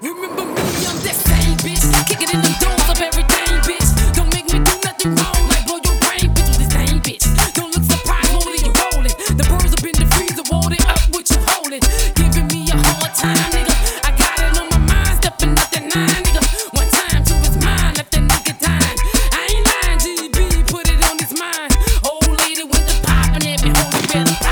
Remember me, I'm that same bitch, Kick it in the door. Been.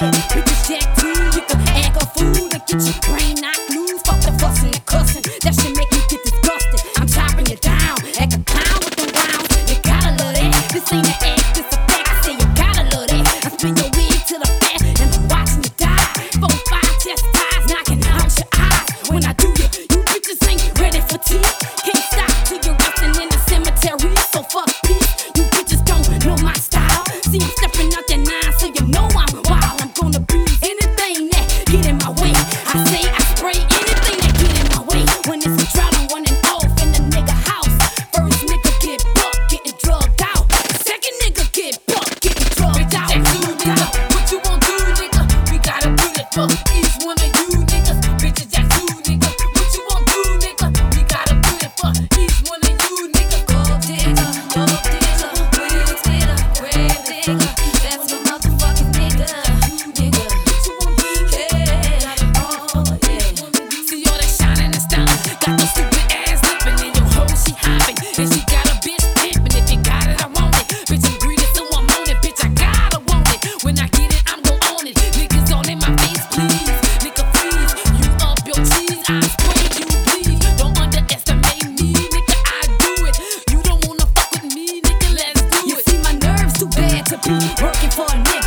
You can jack too, you can act a fool and get your brain knocked loose. Fuck the fussing and cussing, that shit make me get disgusted. I'm chopping you down, act a clown with the rounds. You gotta love that. This ain't an act, this a fact. I say you gotta love that. I spin your wig till the fat and I'm watching you die. Four, five chest ties knocking out your eyes. When I do you, you bitches ain't ready for tea. Can't stop till you're resting in the cemetery. So fuck peace, you bitches don't know my style. See, gotta working for a